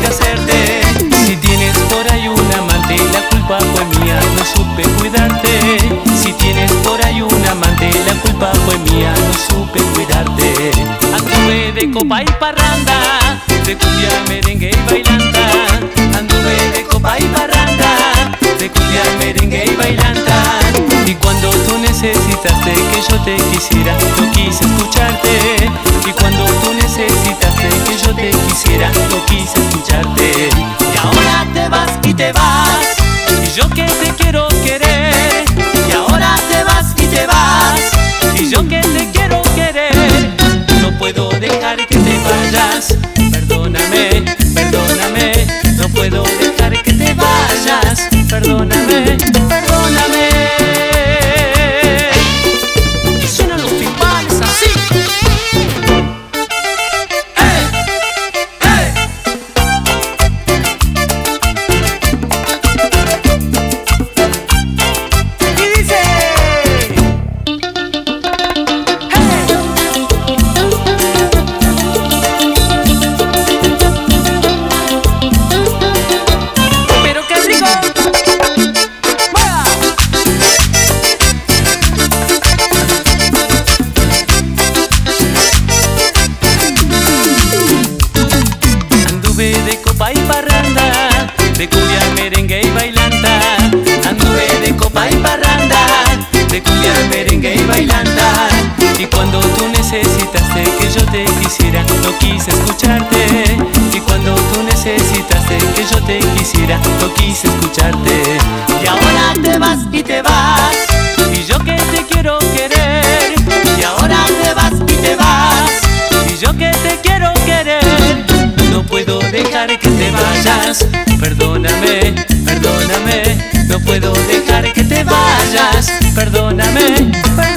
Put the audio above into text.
que hacerte. Si tienes por ahí un amante, la culpa fue mía, no supe cuidarte. Si tienes por ahí un amante, la culpa fue mía, no supe cuidarte. Anduve de copa y parranda, de cumbia, merengue y bailanta. Anduve de copa y parranda, de cumbia, merengue y bailanta. Y cuando tú necesitaste que yo te quisiera, yo quise escucharte. Y ahora te vas y te vas, Anduve de copa y parranda, de cumbia, merengue y bailanta. Anduve de copa y parranda, de cumbia, merengue y bailanta. Y cuando tú necesitaste que yo te quisiera, no quise escucharte. Y cuando tú necesitaste que yo te quisiera, no quise escucharte. Y ahora te vas y te vas, y yo que te quiero querer. Y ahora te vas y te vas, y yo que te quiero Perdóname, perdóname, no puedo dejar que te vayas. Perdóname, perdóname.